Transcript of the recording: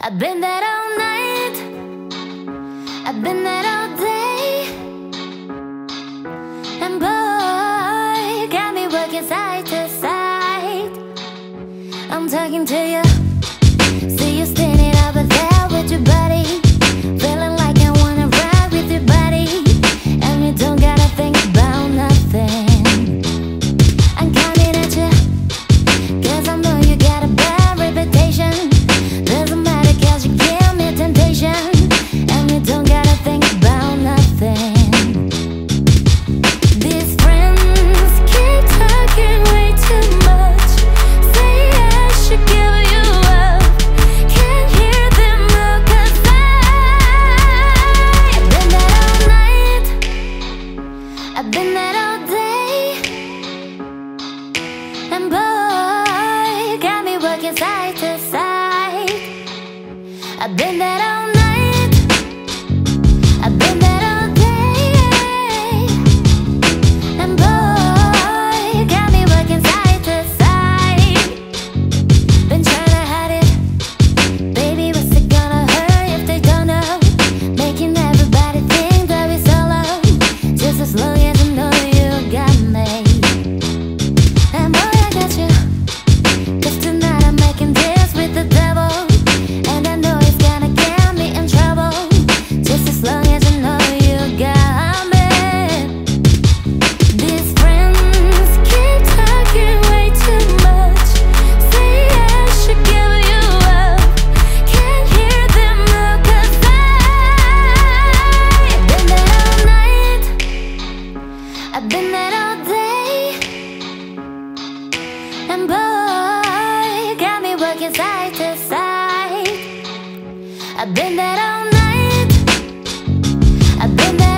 I've been there all night. I've been there all day. And boy, got me working side to side. I'm talking to you. been there all day And boy, got me working side to side. I've been there all night been there all day And boy, got me working side to side. I've been there all night. I've been there